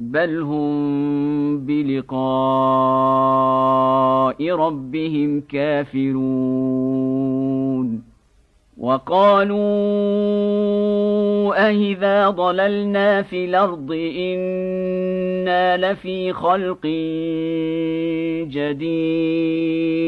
بل هم بلقاء ربهم كافرون وقالوا أهذا ضللنا في الأرض إنا لفي خلق جديد